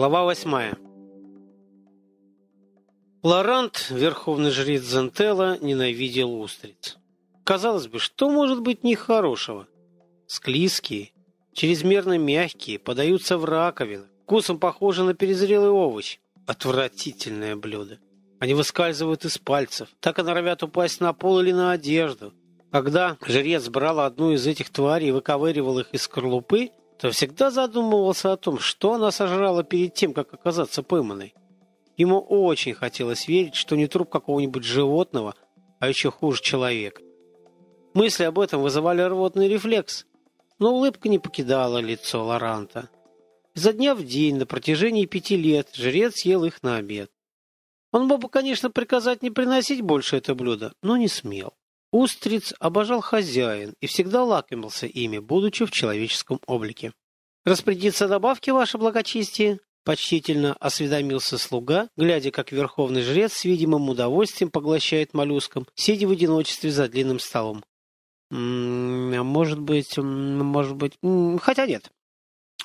Глава восьмая. Лорант, верховный жрец Зентела, ненавидел устриц. Казалось бы, что может быть нехорошего? Склизкие, чрезмерно мягкие, подаются в раковины, вкусом похожи на перезрелый овощ. Отвратительное блюдо. Они выскальзывают из пальцев, так и норовят упасть на пол или на одежду. Когда жрец брал одну из этих тварей и выковыривал их из скорлупы, то всегда задумывался о том, что она сожрала перед тем, как оказаться пойманной. Ему очень хотелось верить, что не труп какого-нибудь животного, а еще хуже человека. Мысли об этом вызывали рвотный рефлекс, но улыбка не покидала лицо Лоранта. Изо дня в день на протяжении пяти лет жрец ел их на обед. Он мог бы, конечно, приказать не приносить больше это блюдо, но не смел. Устриц обожал хозяин и всегда лакомился ими, будучи в человеческом облике. «Распорядиться добавки, ваше благочестие?» Почтительно осведомился слуга, глядя, как верховный жрец с видимым удовольствием поглощает моллюском, сидя в одиночестве за длинным столом. «М -м, «Может быть, может быть... Хотя нет.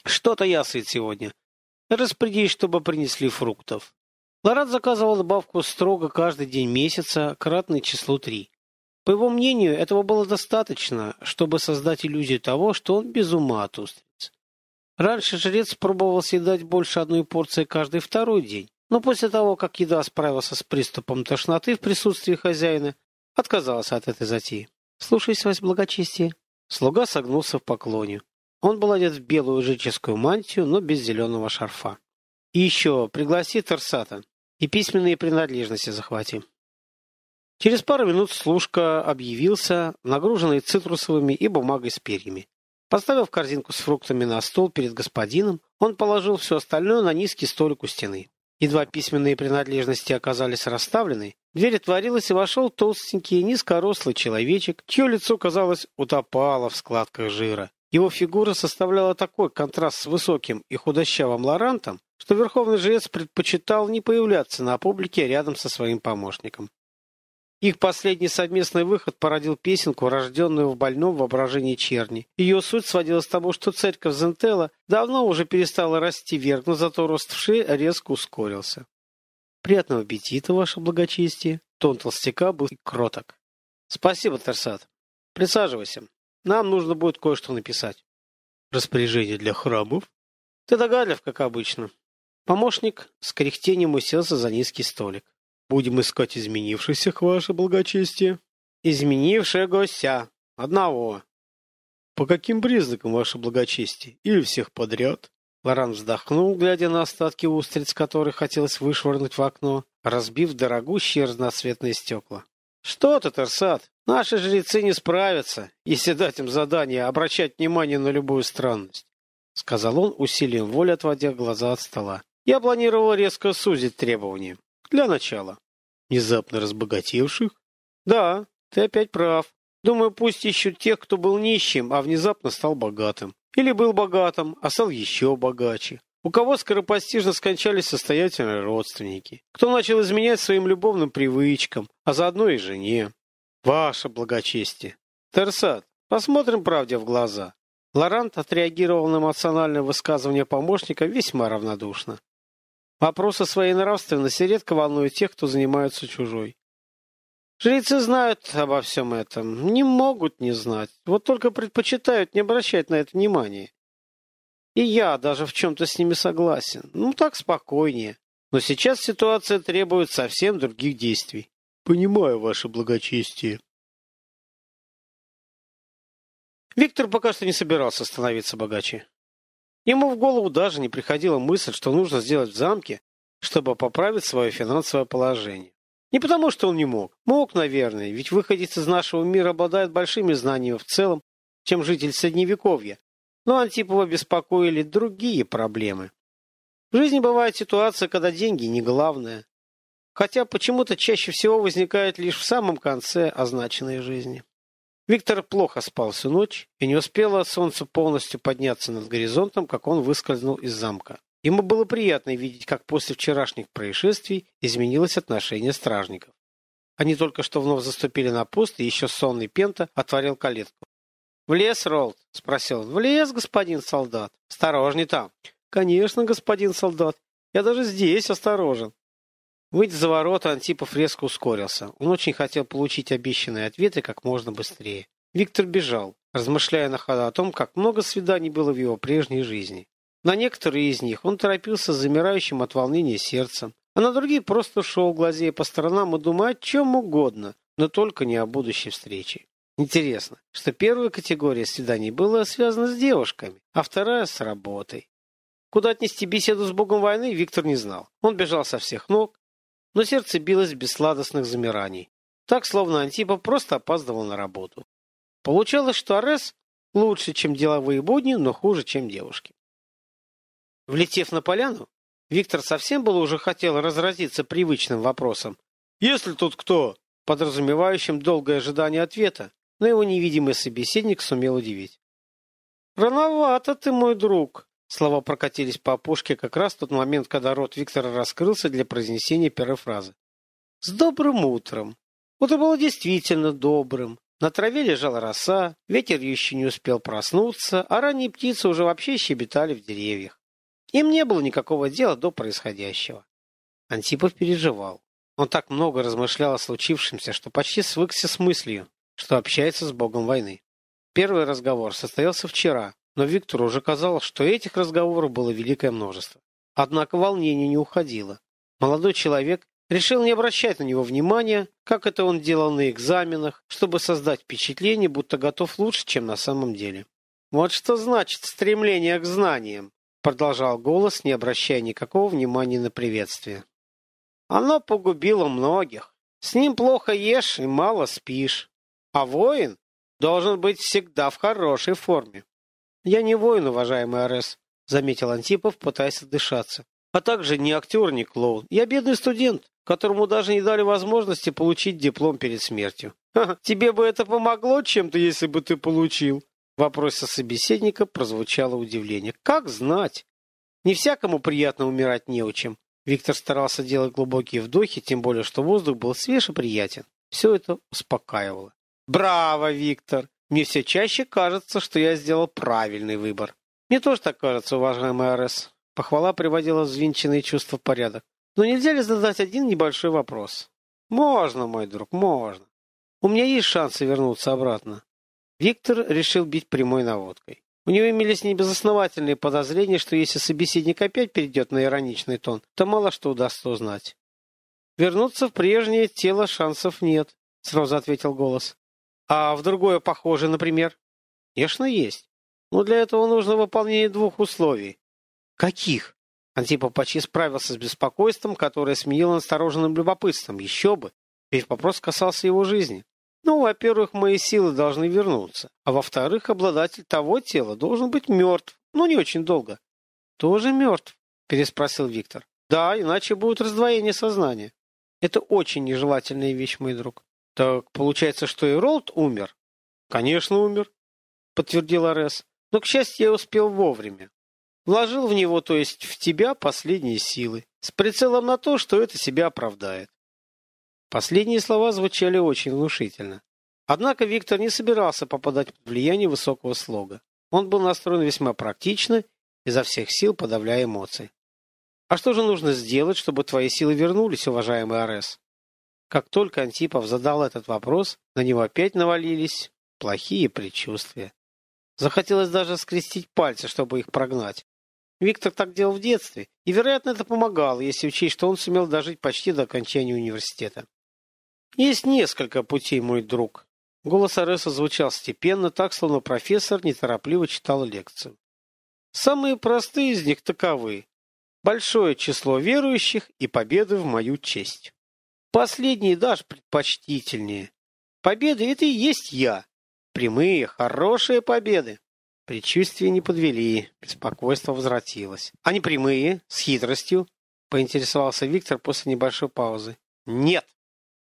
Что-то я сыт сегодня. Распорядись, чтобы принесли фруктов». Лорат заказывал добавку строго каждый день месяца, кратное числу три. По его мнению, этого было достаточно, чтобы создать иллюзию того, что он без ума от устриц. Раньше жрец пробовал съедать больше одной порции каждый второй день, но после того, как еда справился с приступом тошноты в присутствии хозяина, отказался от этой затеи. «Слушаюсь вас, благочестие». Слуга согнулся в поклоне. Он был одет в белую жреческую мантию, но без зеленого шарфа. «И еще пригласи Терсата и письменные принадлежности захвати». Через пару минут служка объявился, нагруженный цитрусовыми и бумагой с перьями. Поставив корзинку с фруктами на стол перед господином, он положил все остальное на низкий столик у стены. Едва письменные принадлежности оказались расставлены, дверь отворилась и вошел толстенький низкорослый человечек, чье лицо, казалось, утопало в складках жира. Его фигура составляла такой контраст с высоким и худощавым лорантом, что верховный жрец предпочитал не появляться на публике рядом со своим помощником. Их последний совместный выход породил песенку, рожденную в больном воображении черни. Ее суть сводилась к тому, что церковь Зентела давно уже перестала расти вверх, но зато рост в шее резко ускорился. «Приятного аппетита, ваше благочестие!» Тон толстяка был кроток. «Спасибо, Терсат. Присаживайся. Нам нужно будет кое-что написать». «Распоряжение для храмов?» «Ты догадлив, как обычно». Помощник с кряхтением уселся за низкий столик. Будем искать изменившихся, ваше благочестие. Изменившегося. Одного. По каким признакам, ваше благочестие? Или всех подряд? Лоран вздохнул, глядя на остатки устриц, которые хотелось вышвырнуть в окно, разбив дорогущие разноцветные стекла. «Что ты, Терсат? Наши жрецы не справятся, если дать им задание обращать внимание на любую странность», — сказал он, усилием воли отводя глаза от стола. «Я планировал резко сузить требования. Для начала. Внезапно разбогатевших? Да, ты опять прав. Думаю, пусть ищут тех, кто был нищим, а внезапно стал богатым. Или был богатым, а стал еще богаче. У кого скоропостижно скончались состоятельные родственники. Кто начал изменять своим любовным привычкам, а заодно и жене. Ваше благочестие. Терсат, посмотрим правде в глаза. Лорант отреагировал на эмоциональное высказывание помощника весьма равнодушно. Вопросы своей нравственности редко волнуют тех, кто занимается чужой. Жрецы знают обо всем этом, не могут не знать, вот только предпочитают не обращать на это внимания. И я даже в чем-то с ними согласен. Ну, так спокойнее. Но сейчас ситуация требует совсем других действий. Понимаю ваше благочестие. Виктор пока что не собирался становиться богаче. Ему в голову даже не приходила мысль, что нужно сделать в замке, чтобы поправить свое финансовое положение. Не потому, что он не мог. Мог, наверное, ведь выходец из нашего мира обладает большими знаниями в целом, чем житель Средневековья. Но Антипова беспокоили другие проблемы. В жизни бывает ситуация, когда деньги не главное. Хотя почему-то чаще всего возникает лишь в самом конце означенной жизни. Виктор плохо спал всю ночь, и не успело солнце полностью подняться над горизонтом, как он выскользнул из замка. Ему было приятно видеть, как после вчерашних происшествий изменилось отношение стражников. Они только что вновь заступили на пост, и еще сонный Пента отворил калитку. «В лес, Ролд?» — спросил он. «В лес, господин солдат. Осторожней там». «Конечно, господин солдат. Я даже здесь осторожен. Выйдя за ворота, Антипов резко ускорился. Он очень хотел получить обещанные ответы как можно быстрее. Виктор бежал, размышляя на ходу о том, как много свиданий было в его прежней жизни. На некоторые из них он торопился с замирающим от волнения сердцем, а на другие просто шел, глазея по сторонам и думая о чем угодно, но только не о будущей встрече. Интересно, что первая категория свиданий была связана с девушками, а вторая с работой. Куда отнести беседу с богом войны, Виктор не знал. Он бежал со всех ног, но сердце билось без сладостных замираний. Так, словно Антипа просто опаздывал на работу. Получалось, что Арес лучше, чем деловые будни, но хуже, чем девушки. Влетев на поляну, Виктор совсем было уже хотел разразиться привычным вопросом. «Если тут кто?» подразумевающим долгое ожидание ответа, но его невидимый собеседник сумел удивить. «Рановато ты, мой друг!» Слова прокатились по опушке как раз в тот момент, когда рот Виктора раскрылся для произнесения первой фразы. «С добрым утром!» Утро было действительно добрым. На траве лежала роса, ветер еще не успел проснуться, а ранние птицы уже вообще щебетали в деревьях. Им не было никакого дела до происходящего. Антипов переживал. Он так много размышлял о случившемся, что почти свыкся с мыслью, что общается с богом войны. Первый разговор состоялся вчера, но Виктору уже казалось, что этих разговоров было великое множество. Однако волнение не уходило. Молодой человек решил не обращать на него внимания, как это он делал на экзаменах, чтобы создать впечатление, будто готов лучше, чем на самом деле. «Вот что значит стремление к знаниям», продолжал голос, не обращая никакого внимания на приветствие. «Оно погубило многих. С ним плохо ешь и мало спишь. А воин должен быть всегда в хорошей форме. Я не воин, уважаемый Арес, заметил Антипов, пытаясь отдышаться. А также не актер, не клоун. Я бедный студент, которому даже не дали возможности получить диплом перед смертью. Ха, тебе бы это помогло чем-то, если бы ты получил? В вопросе собеседника прозвучало удивление. Как знать? Не всякому приятно умирать неучим. Виктор старался делать глубокие вдохи, тем более, что воздух был свеж и приятен. Все это успокаивало. Браво, Виктор! Мне все чаще кажется, что я сделал правильный выбор. Мне тоже так кажется, уважаемый Арес. Похвала приводила взвинченные чувства в порядок. Но нельзя ли задать один небольшой вопрос? Можно, мой друг, можно. У меня есть шансы вернуться обратно. Виктор решил бить прямой наводкой. У него имелись небезосновательные подозрения, что если собеседник опять перейдет на ироничный тон, то мало что удастся узнать. «Вернуться в прежнее тело шансов нет», — сразу ответил голос. А в другое похоже, например? Конечно, есть. Но для этого нужно выполнение двух условий. Каких? Антипов почти справился с беспокойством, которое сменило настороженным любопытством. Еще бы. Ведь вопрос касался его жизни. Ну, во-первых, мои силы должны вернуться. А во-вторых, обладатель того тела должен быть мертв. Ну, не очень долго. Тоже мертв? Переспросил Виктор. Да, иначе будет раздвоение сознания. Это очень нежелательная вещь, мой друг. Так получается, что и Ролд умер? Конечно, умер, подтвердил Арес. Но, к счастью, я успел вовремя. Вложил в него, то есть в тебя, последние силы, с прицелом на то, что это себя оправдает. Последние слова звучали очень внушительно. Однако Виктор не собирался попадать под влияние высокого слога. Он был настроен весьма практично, изо всех сил подавляя эмоции. А что же нужно сделать, чтобы твои силы вернулись, уважаемый Арес? Как только Антипов задал этот вопрос, на него опять навалились плохие предчувствия. Захотелось даже скрестить пальцы, чтобы их прогнать. Виктор так делал в детстве, и, вероятно, это помогало, если учесть, что он сумел дожить почти до окончания университета. «Есть несколько путей, мой друг». Голос Ареса звучал степенно, так, словно профессор неторопливо читал лекцию. «Самые простые из них таковы. Большое число верующих и победы в мою честь». Последний даже предпочтительнее. Победы — это и есть я. Прямые, хорошие победы. Предчувствия не подвели, беспокойство возвратилось. А не прямые, с хитростью? Поинтересовался Виктор после небольшой паузы. Нет.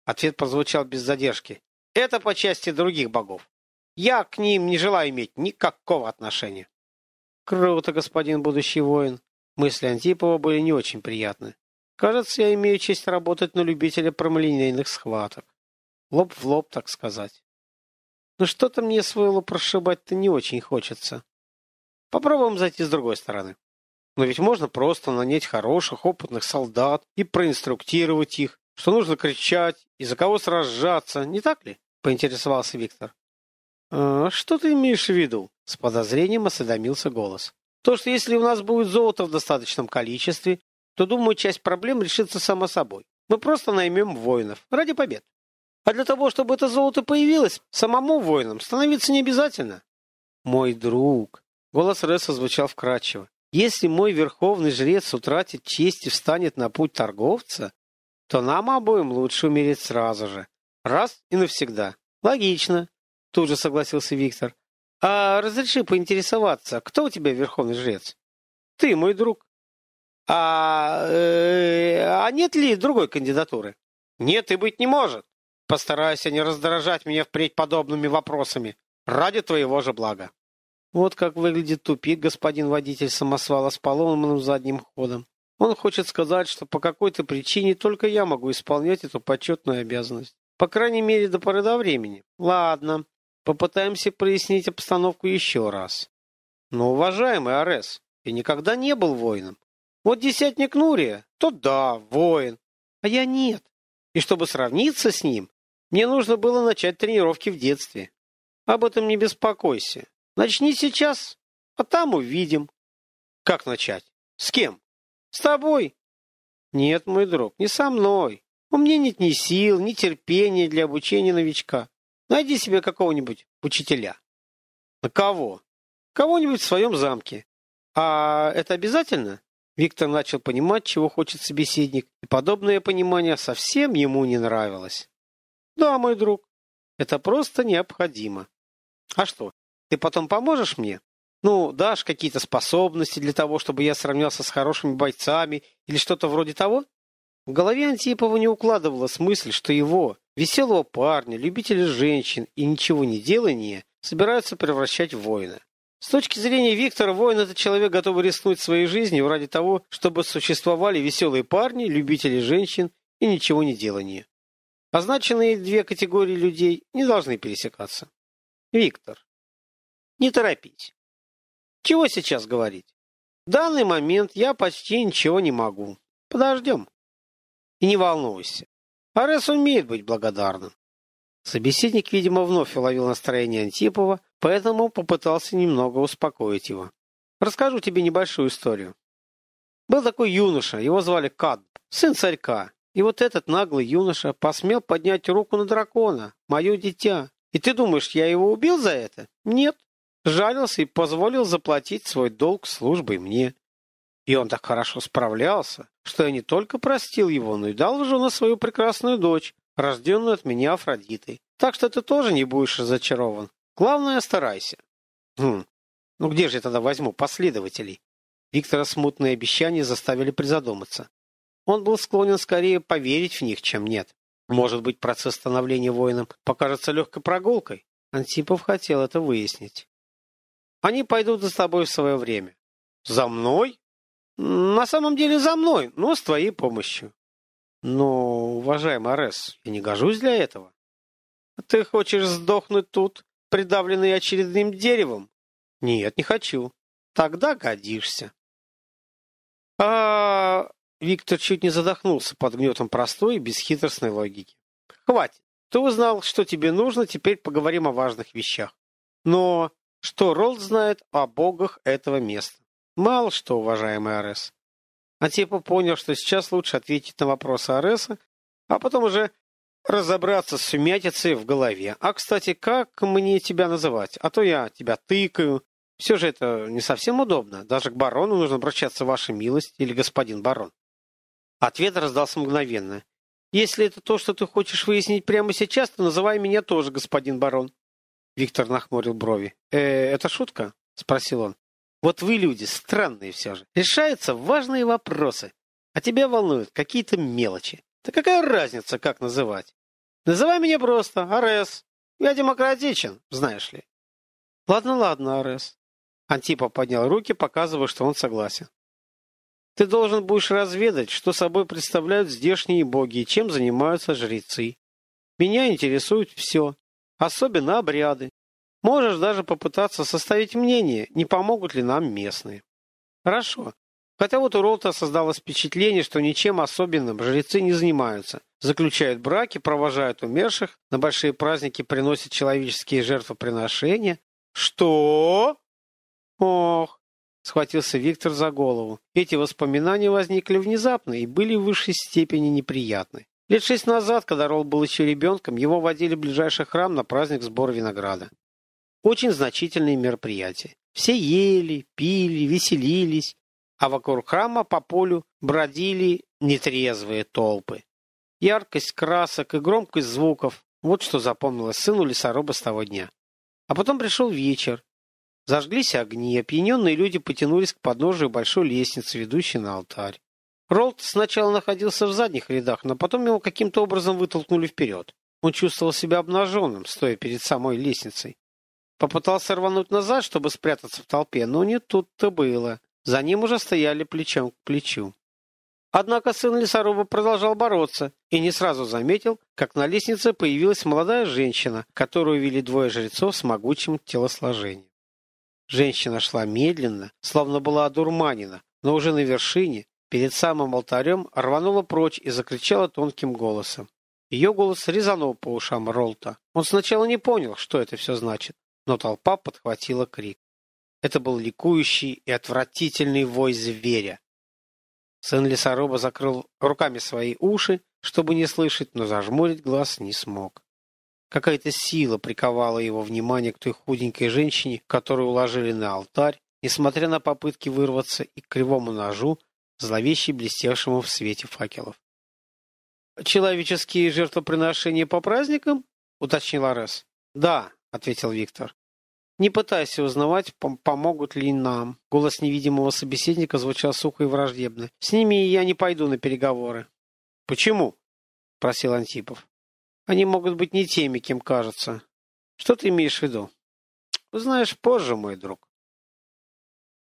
Ответ прозвучал без задержки. Это по части других богов. Я к ним не желаю иметь никакого отношения. Круто, господин будущий воин. Мысли Антипова были не очень приятны. Кажется, я имею честь работать на любителя промолинейных схваток. Лоб в лоб, так сказать. Но что-то мне свой лоб прошибать-то не очень хочется. Попробуем зайти с другой стороны. Но ведь можно просто нанять хороших, опытных солдат и проинструктировать их, что нужно кричать и за кого сражаться, не так ли? Поинтересовался Виктор. «А, «Что ты имеешь в виду?» С подозрением осведомился голос. «То, что если у нас будет золото в достаточном количестве, то, думаю, часть проблем решится само собой. Мы просто наймем воинов ради побед. А для того, чтобы это золото появилось, самому воинам становиться не обязательно. Мой друг, голос Ресса звучал вкрадчиво. Если мой верховный жрец утратит честь и встанет на путь торговца, то нам обоим лучше умереть сразу же. Раз и навсегда. Логично, тут же согласился Виктор. А разреши поинтересоваться, кто у тебя верховный жрец? Ты, мой друг. А, э, а нет ли другой кандидатуры? Нет и быть не может. Постарайся не раздражать меня впредь подобными вопросами. Ради твоего же блага. Вот как выглядит тупик, господин водитель самосвала с поломанным задним ходом. Он хочет сказать, что по какой-то причине только я могу исполнять эту почетную обязанность. По крайней мере, до поры до времени. Ладно, попытаемся прояснить обстановку еще раз. Но, уважаемый Арес, я никогда не был воином. Вот десятник Нурия, то да, воин, а я нет. И чтобы сравниться с ним, мне нужно было начать тренировки в детстве. Об этом не беспокойся. Начни сейчас, а там увидим. Как начать? С кем? С тобой. Нет, мой друг, не со мной. У меня нет ни сил, ни терпения для обучения новичка. Найди себе какого-нибудь учителя. На кого? Кого-нибудь в своем замке. А это обязательно? Виктор начал понимать, чего хочет собеседник, и подобное понимание совсем ему не нравилось. «Да, мой друг, это просто необходимо. А что, ты потом поможешь мне? Ну, дашь какие-то способности для того, чтобы я сравнялся с хорошими бойцами или что-то вроде того?» В голове Антипова не укладывалась мысль, что его, веселого парня, любителя женщин и ничего не делания, собираются превращать в воина. С точки зрения Виктора, воин – это человек, готовый рискнуть своей жизнью ради того, чтобы существовали веселые парни, любители женщин и ничего не делания. Означенные две категории людей не должны пересекаться. Виктор, не торопись. Чего сейчас говорить? В данный момент я почти ничего не могу. Подождем. И не волнуйся. Арес умеет быть благодарным. Собеседник, видимо, вновь уловил настроение Антипова, поэтому попытался немного успокоить его. Расскажу тебе небольшую историю. Был такой юноша, его звали Кад, сын царька. И вот этот наглый юноша посмел поднять руку на дракона, мое дитя. И ты думаешь, я его убил за это? Нет. Жалился и позволил заплатить свой долг службой мне. И он так хорошо справлялся, что я не только простил его, но и дал в жену свою прекрасную дочь, рожденную от меня Афродитой. Так что ты тоже не будешь разочарован. Главное, старайся. Хм, ну где же я тогда возьму последователей? Виктора смутные обещания заставили призадуматься. Он был склонен скорее поверить в них, чем нет. Может быть, процесс становления воином покажется легкой прогулкой? Антипов хотел это выяснить. Они пойдут за тобой в свое время. За мной? На самом деле за мной, но с твоей помощью. Но, уважаемый Арес, я не гожусь для этого. Ты хочешь сдохнуть тут, придавленный очередным деревом? Нет, не хочу. Тогда годишься. А Виктор чуть не задохнулся под гнетом простой и бесхитростной логики. Хватит. Ты узнал, что тебе нужно, теперь поговорим о важных вещах. Но что Ролд знает о богах этого места? Мало что, уважаемый Арес. Антипа понял, что сейчас лучше ответить на вопросы Ареса, а потом уже разобраться с сумятицей в голове. А, кстати, как мне тебя называть? А то я тебя тыкаю. Все же это не совсем удобно. Даже к барону нужно обращаться, ваша милость или господин барон. Ответ раздался мгновенно. Если это то, что ты хочешь выяснить прямо сейчас, то называй меня тоже господин барон. Виктор нахмурил брови. «Э, это шутка? Спросил он. Вот вы люди странные все же. Решаются важные вопросы. А тебя волнуют какие-то мелочи. Да какая разница, как называть? Называй меня просто Арес. Я демократичен, знаешь ли. Ладно, ладно, Арес. Антипа поднял руки, показывая, что он согласен. Ты должен будешь разведать, что собой представляют здешние боги и чем занимаются жрецы. Меня интересует все, особенно обряды. Можешь даже попытаться составить мнение, не помогут ли нам местные. Хорошо. Хотя вот у Ролта создалось впечатление, что ничем особенным жрецы не занимаются. Заключают браки, провожают умерших, на большие праздники приносят человеческие жертвоприношения. Что? Ох, схватился Виктор за голову. Эти воспоминания возникли внезапно и были в высшей степени неприятны. Лет шесть назад, когда Ролл был еще ребенком, его водили в ближайший храм на праздник сбора винограда. Очень значительные мероприятия. Все ели, пили, веселились, а вокруг храма по полю бродили нетрезвые толпы. Яркость красок и громкость звуков – вот что запомнилось сыну лесоруба с того дня. А потом пришел вечер. Зажглись огни, опьяненные люди потянулись к подножию большой лестницы, ведущей на алтарь. Ролд сначала находился в задних рядах, но потом его каким-то образом вытолкнули вперед. Он чувствовал себя обнаженным, стоя перед самой лестницей. Попытался рвануть назад, чтобы спрятаться в толпе, но не тут-то было. За ним уже стояли плечом к плечу. Однако сын лесоруба продолжал бороться и не сразу заметил, как на лестнице появилась молодая женщина, которую вели двое жрецов с могучим телосложением. Женщина шла медленно, словно была одурманена, но уже на вершине, перед самым алтарем, рванула прочь и закричала тонким голосом. Ее голос резанул по ушам Ролта. Он сначала не понял, что это все значит, но толпа подхватила крик. Это был ликующий и отвратительный вой зверя. Сын лесоруба закрыл руками свои уши, чтобы не слышать, но зажмурить глаз не смог. Какая-то сила приковала его внимание к той худенькой женщине, которую уложили на алтарь, несмотря на попытки вырваться и к кривому ножу, зловеще блестевшему в свете факелов. «Человеческие жертвоприношения по праздникам?» — уточнил Арес. «Да», — ответил Виктор. Не пытайся узнавать, помогут ли нам. Голос невидимого собеседника звучал сухо и враждебно. С ними я не пойду на переговоры. Почему? Просил Антипов. Они могут быть не теми, кем кажутся. Что ты имеешь в виду? Знаешь, позже, мой друг.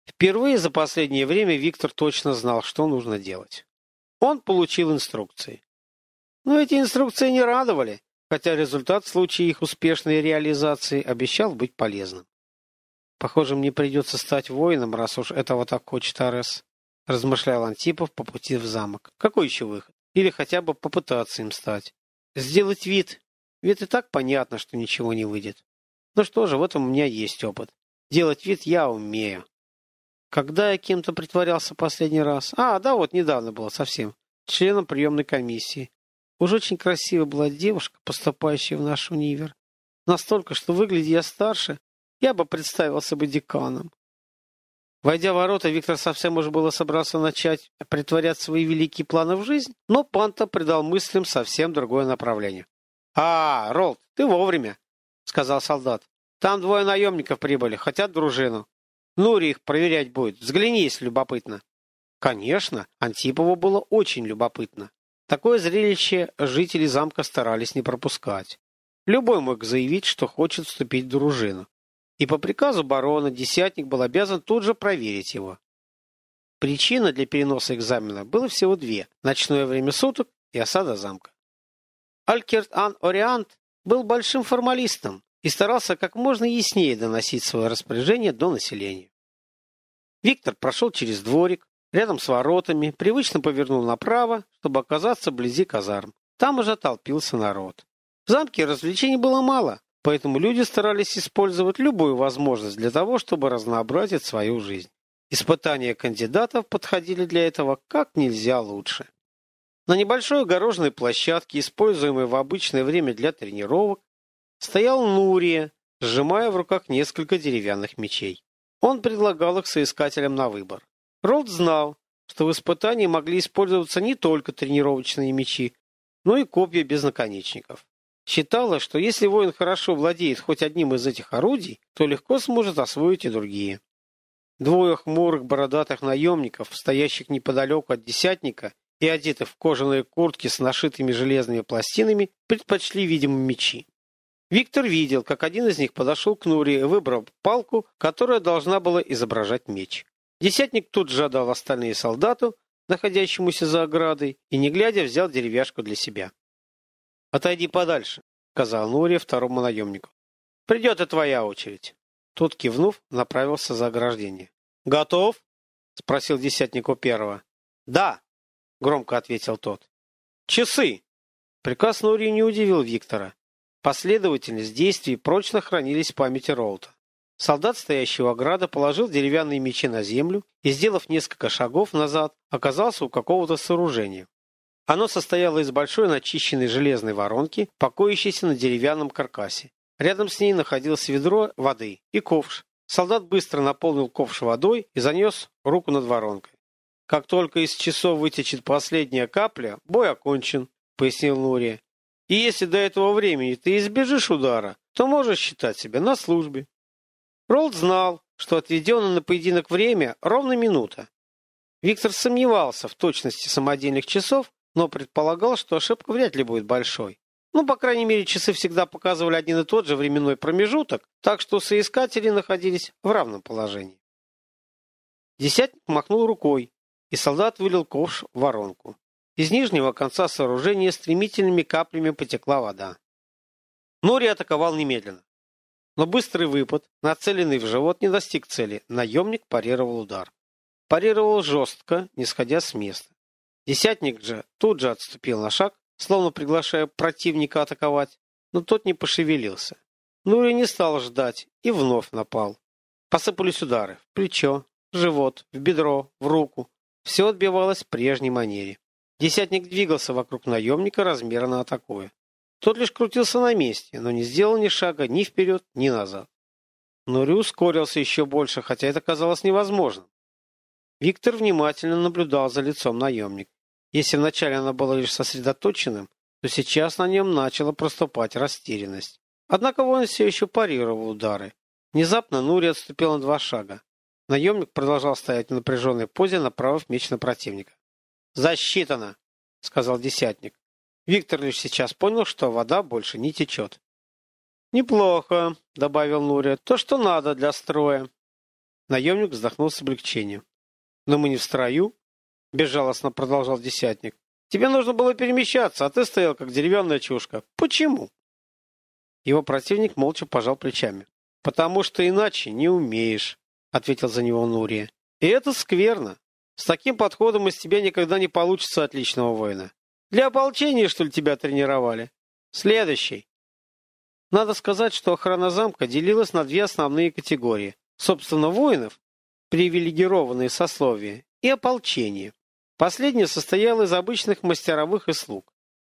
Впервые за последнее время Виктор точно знал, что нужно делать. Он получил инструкции. Но эти инструкции не радовали хотя результат в случае их успешной реализации обещал быть полезным. Похоже, мне придется стать воином, раз уж этого так хочет Арес, размышлял Антипов по пути в замок. Какой еще выход? Или хотя бы попытаться им стать. Сделать вид. Ведь и так понятно, что ничего не выйдет. Ну что же, вот у меня есть опыт. Делать вид я умею. Когда я кем-то притворялся последний раз? А, да, вот недавно было совсем. Членом приемной комиссии. Уж очень красивая была девушка, поступающая в наш универ. Настолько, что, выглядя я старше, я бы представился бы деканом. Войдя в ворота, Виктор совсем уж было собрался начать притворять свои великие планы в жизнь, но Панта придал мыслям совсем другое направление. «А, Ролд, ты вовремя», — сказал солдат. «Там двое наемников прибыли, хотят дружину. Нури их проверять будет. Взгляни, если любопытно». Конечно, Антипову было очень любопытно. Такое зрелище жители замка старались не пропускать. Любой мог заявить, что хочет вступить в дружину. И по приказу барона десятник был обязан тут же проверить его. Причина для переноса экзамена было всего две – ночное время суток и осада замка. Алькерт Ан Ориант был большим формалистом и старался как можно яснее доносить свое распоряжение до населения. Виктор прошел через дворик, Рядом с воротами привычно повернул направо, чтобы оказаться вблизи казарм. Там уже толпился народ. В замке развлечений было мало, поэтому люди старались использовать любую возможность для того, чтобы разнообразить свою жизнь. Испытания кандидатов подходили для этого как нельзя лучше. На небольшой огороженной площадке, используемой в обычное время для тренировок, стоял Нурия, сжимая в руках несколько деревянных мечей. Он предлагал их соискателям на выбор. Ролд знал, что в испытании могли использоваться не только тренировочные мечи, но и копья без наконечников. Считалось, что если воин хорошо владеет хоть одним из этих орудий, то легко сможет освоить и другие. Двое хмурых бородатых наемников, стоящих неподалеку от десятника и одетых в кожаные куртки с нашитыми железными пластинами, предпочли, видимо, мечи. Виктор видел, как один из них подошел к Нуре и выбрал палку, которая должна была изображать меч. Десятник тут же отдал остальные солдату, находящемуся за оградой, и, не глядя, взял деревяшку для себя. «Отойди подальше», — сказал Нурия второму наемнику. «Придет и твоя очередь». Тот, кивнув, направился за ограждение. «Готов?» — спросил десятник у первого. «Да», — громко ответил тот. «Часы!» Приказ Нури не удивил Виктора. Последовательность действий прочно хранились в памяти Роута. Солдат, стоящий у ограды, положил деревянные мечи на землю и, сделав несколько шагов назад, оказался у какого-то сооружения. Оно состояло из большой начищенной железной воронки, покоящейся на деревянном каркасе. Рядом с ней находилось ведро воды и ковш. Солдат быстро наполнил ковш водой и занес руку над воронкой. «Как только из часов вытечет последняя капля, бой окончен», — пояснил Нурия. «И если до этого времени ты избежишь удара, то можешь считать себя на службе». Ролд знал, что отведено на поединок время ровно минута. Виктор сомневался в точности самодельных часов, но предполагал, что ошибка вряд ли будет большой. Ну, по крайней мере, часы всегда показывали один и тот же временной промежуток, так что соискатели находились в равном положении. Десятник махнул рукой, и солдат вылил ковш в воронку. Из нижнего конца сооружения стремительными каплями потекла вода. Нори атаковал немедленно. Но быстрый выпад, нацеленный в живот, не достиг цели. Наемник парировал удар. Парировал жестко, не сходя с места. Десятник же тут же отступил на шаг, словно приглашая противника атаковать, но тот не пошевелился. Нури не стал ждать и вновь напал. Посыпались удары в плечо, в живот, в бедро, в руку. Все отбивалось в прежней манере. Десятник двигался вокруг наемника, размерно атакуя. Тот лишь крутился на месте, но не сделал ни шага ни вперед, ни назад. Нури ускорился еще больше, хотя это казалось невозможным. Виктор внимательно наблюдал за лицом наемника. Если вначале оно было лишь сосредоточенным, то сейчас на нем начала проступать растерянность. Однако он все еще парировал удары. Внезапно Нури отступил на два шага. Наемник продолжал стоять в напряженной позе, направив меч на противника. «Засчитано!» — сказал десятник. Виктор лишь сейчас понял, что вода больше не течет. «Неплохо», — добавил Нурия, — «то, что надо для строя». Наемник вздохнул с облегчением. «Но мы не в строю», — безжалостно продолжал десятник. «Тебе нужно было перемещаться, а ты стоял, как деревянная чушка. Почему?» Его противник молча пожал плечами. «Потому что иначе не умеешь», — ответил за него Нурия. «И это скверно. С таким подходом из тебя никогда не получится отличного воина. Для ополчения, что ли, тебя тренировали? Следующий. Надо сказать, что охрана замка делилась на две основные категории. Собственно, воинов, привилегированные сословия, и ополчение. Последнее состояло из обычных мастеровых и слуг.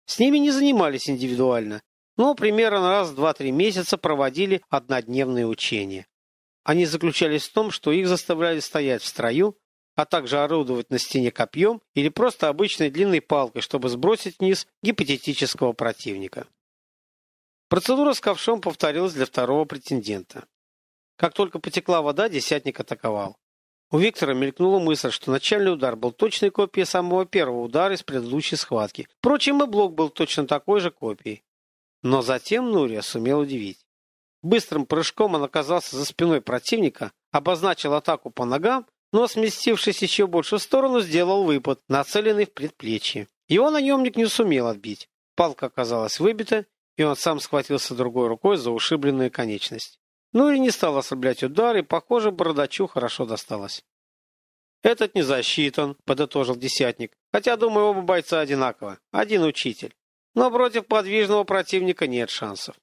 С ними не занимались индивидуально, но примерно раз в 2-3 месяца проводили однодневные учения. Они заключались в том, что их заставляли стоять в строю, а также орудовать на стене копьем или просто обычной длинной палкой, чтобы сбросить вниз гипотетического противника. Процедура с ковшом повторилась для второго претендента. Как только потекла вода, десятник атаковал. У Виктора мелькнула мысль, что начальный удар был точной копией самого первого удара из предыдущей схватки. Впрочем, и блок был точно такой же копией. Но затем Нурия сумел удивить. Быстрым прыжком он оказался за спиной противника, обозначил атаку по ногам но, сместившись еще больше в сторону, сделал выпад, нацеленный в предплечье. Его наемник не сумел отбить. Палка оказалась выбита, и он сам схватился другой рукой за ушибленную конечность. Ну и не стал ослаблять удар, и, похоже, бородачу хорошо досталось. «Этот не засчитан», — подытожил десятник. «Хотя, думаю, оба бойца одинаково. Один учитель. Но против подвижного противника нет шансов».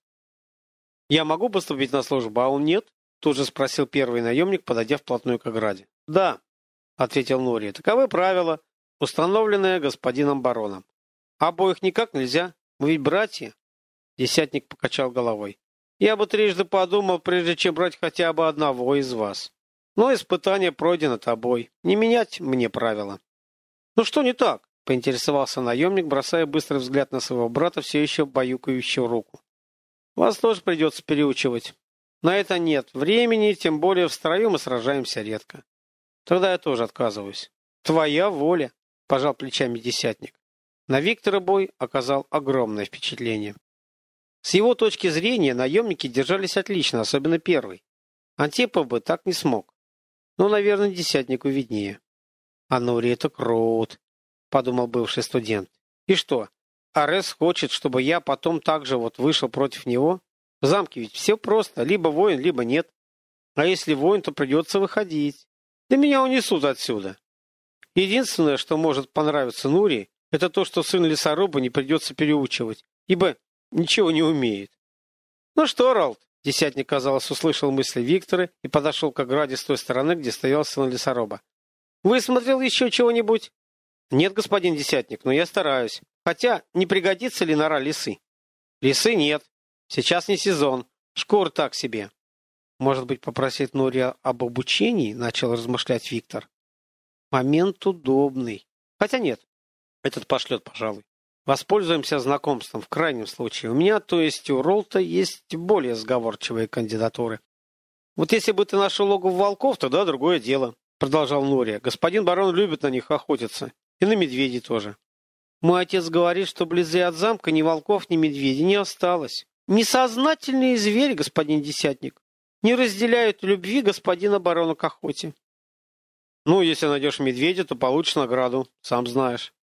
«Я могу поступить на службу, а он нет?» Тут же спросил первый наемник, подойдя вплотную к ограде. «Да», — ответил Нори, — «таковы правила, установленные господином бароном. Обоих никак нельзя, мы ведь братья». Десятник покачал головой. «Я бы трижды подумал, прежде чем брать хотя бы одного из вас. Но испытание пройдено тобой. Не менять мне правила». «Ну что не так?» — поинтересовался наемник, бросая быстрый взгляд на своего брата, все еще баюкающего руку. «Вас тоже придется переучивать. На это нет времени, тем более в строю мы сражаемся редко. Тогда я тоже отказываюсь. Твоя воля, пожал плечами десятник. На Виктора бой оказал огромное впечатление. С его точки зрения наемники держались отлично, особенно первый. Антипов бы так не смог. Но, наверное, десятнику виднее. А Нури это крут, подумал бывший студент. И что, Арес хочет, чтобы я потом также вот вышел против него? В замке ведь все просто. Либо воин, либо нет. А если воин, то придется выходить. Да меня унесут отсюда. Единственное, что может понравиться Нури, это то, что сын лесоруба не придется переучивать, ибо ничего не умеет. Ну что, Ролд, десятник, казалось, услышал мысли Виктора и подошел к ограде с той стороны, где стоял сын лесоруба. Высмотрел еще чего-нибудь? Нет, господин десятник, но я стараюсь. Хотя, не пригодится ли нора лисы? Лисы нет. Сейчас не сезон. Шкур так себе. Может быть, попросить Нурия об обучении? Начал размышлять Виктор. Момент удобный. Хотя нет, этот пошлет, пожалуй. Воспользуемся знакомством в крайнем случае. У меня, то есть у Ролта, есть более сговорчивые кандидатуры. Вот если бы ты нашел логово волков, тогда другое дело, продолжал Нурия. Господин барон любит на них охотиться. И на медведей тоже. Мой отец говорит, что близи от замка ни волков, ни медведей не осталось. Несознательные звери, господин Десятник, не разделяют любви господина барона к охоте. Ну, если найдешь медведя, то получишь награду, сам знаешь.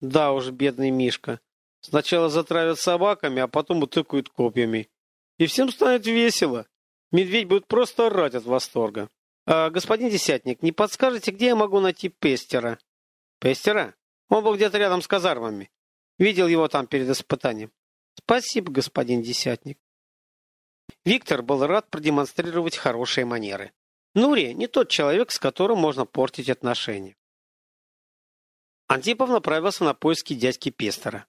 Да уж, бедный Мишка. Сначала затравят собаками, а потом утыкают копьями. И всем станет весело. Медведь будет просто орать от восторга. А, господин Десятник, не подскажете, где я могу найти Пестера? Пестера? Он был где-то рядом с казармами. Видел его там перед испытанием. Спасибо, господин Десятник. Виктор был рад продемонстрировать хорошие манеры. Нури не тот человек, с которым можно портить отношения. Антипов направился на поиски дядьки Пестера.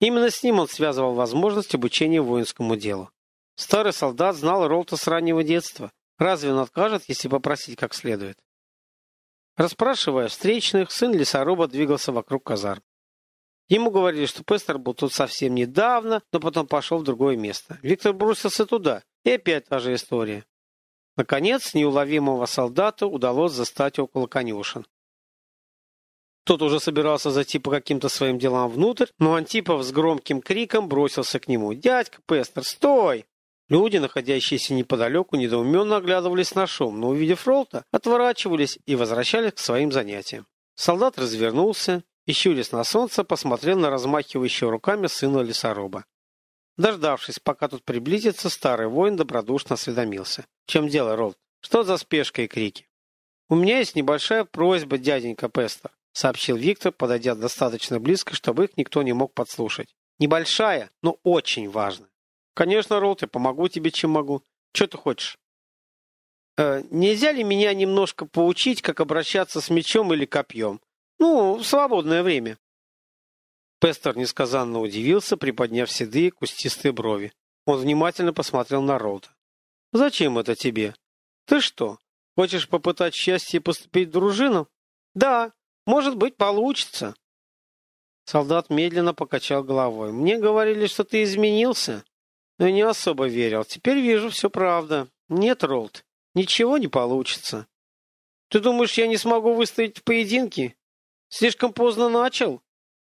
Именно с ним он связывал возможность обучения воинскому делу. Старый солдат знал Ролта с раннего детства. Разве он откажет, если попросить как следует? Расспрашивая встречных, сын лесоруба двигался вокруг казарм. Ему говорили, что Пестер был тут совсем недавно, но потом пошел в другое место. Виктор бросился туда, и опять та же история. Наконец, неуловимого солдата удалось застать около конюшен. Тот уже собирался зайти по каким-то своим делам внутрь, но Антипов с громким криком бросился к нему. «Дядька Пестер, стой!» Люди, находящиеся неподалеку, недоуменно оглядывались на шум, но, увидев Ролта, отворачивались и возвращались к своим занятиям. Солдат развернулся и, щурясь на солнце, посмотрел на размахивающего руками сына лесоруба. Дождавшись, пока тут приблизится, старый воин добродушно осведомился. «В чем дело, Ролд? Что за спешка и крики?» «У меня есть небольшая просьба, дяденька Пестер сообщил Виктор, подойдя достаточно близко, чтобы их никто не мог подслушать. Небольшая, но очень важная. Конечно, Ролл, я помогу тебе, чем могу. Что ты хочешь? Э, нельзя ли меня немножко поучить, как обращаться с мечом или копьем? Ну, в свободное время. Пестер несказанно удивился, приподняв седые кустистые брови. Он внимательно посмотрел на Ролда. «Зачем это тебе? Ты что, хочешь попытать счастье поступить в дружину?» «Да, может быть, получится. Солдат медленно покачал головой. Мне говорили, что ты изменился. Но я не особо верил. Теперь вижу, все правда. Нет, Ролд, ничего не получится. Ты думаешь, я не смогу выстоять в поединке? Слишком поздно начал?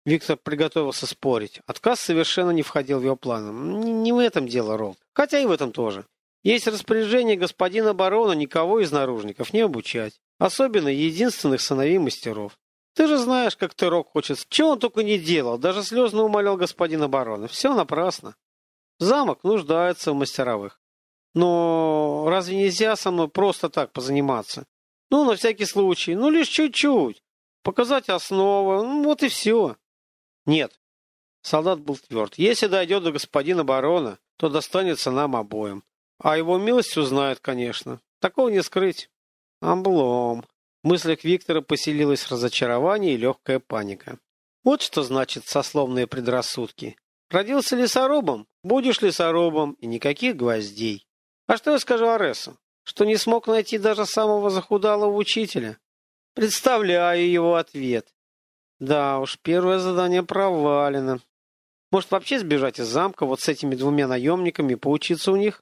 Виктор приготовился спорить. Отказ совершенно не входил в его планы. Не в этом дело, Ролд. Хотя и в этом тоже. Есть распоряжение господина барона никого из наружников не обучать. Особенно единственных сыновей мастеров. Ты же знаешь, как ты рок хочет. Чего он только не делал, даже слезно умолял господина барона. Все напрасно. Замок нуждается в мастеровых. Но разве нельзя со мной просто так позаниматься? Ну, на всякий случай, ну лишь чуть-чуть. Показать основы, ну, вот и все. Нет. Солдат был тверд. Если дойдет до господина барона, то достанется нам обоим. А его милость узнает, конечно. Такого не скрыть. Облом. В мыслях Виктора поселилось разочарование и легкая паника. Вот что значит сословные предрассудки. Родился лесорубом, будешь лесорубом, и никаких гвоздей. А что я скажу Аресу? Что не смог найти даже самого захудалого учителя? Представляю его ответ. Да уж, первое задание провалено. Может, вообще сбежать из замка вот с этими двумя наемниками и поучиться у них?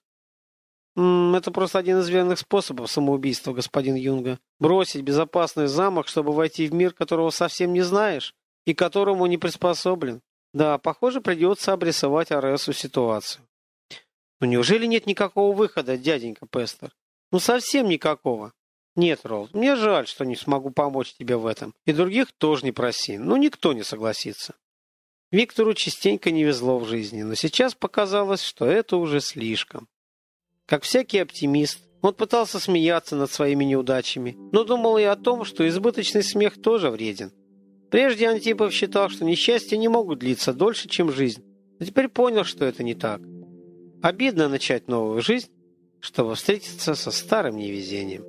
Это просто один из верных способов самоубийства, господин Юнга. Бросить безопасный замок, чтобы войти в мир, которого совсем не знаешь и которому не приспособлен. Да, похоже, придется обрисовать Аресу ситуацию. Но неужели нет никакого выхода, дяденька Пестер? Ну, совсем никакого. Нет, Ролл, мне жаль, что не смогу помочь тебе в этом. И других тоже не проси. Ну, никто не согласится. Виктору частенько не везло в жизни, но сейчас показалось, что это уже слишком. Как всякий оптимист, Он пытался смеяться над своими неудачами, но думал и о том, что избыточный смех тоже вреден. Прежде Антипов считал, что несчастья не могут длиться дольше, чем жизнь, но теперь понял, что это не так. Обидно начать новую жизнь, чтобы встретиться со старым невезением.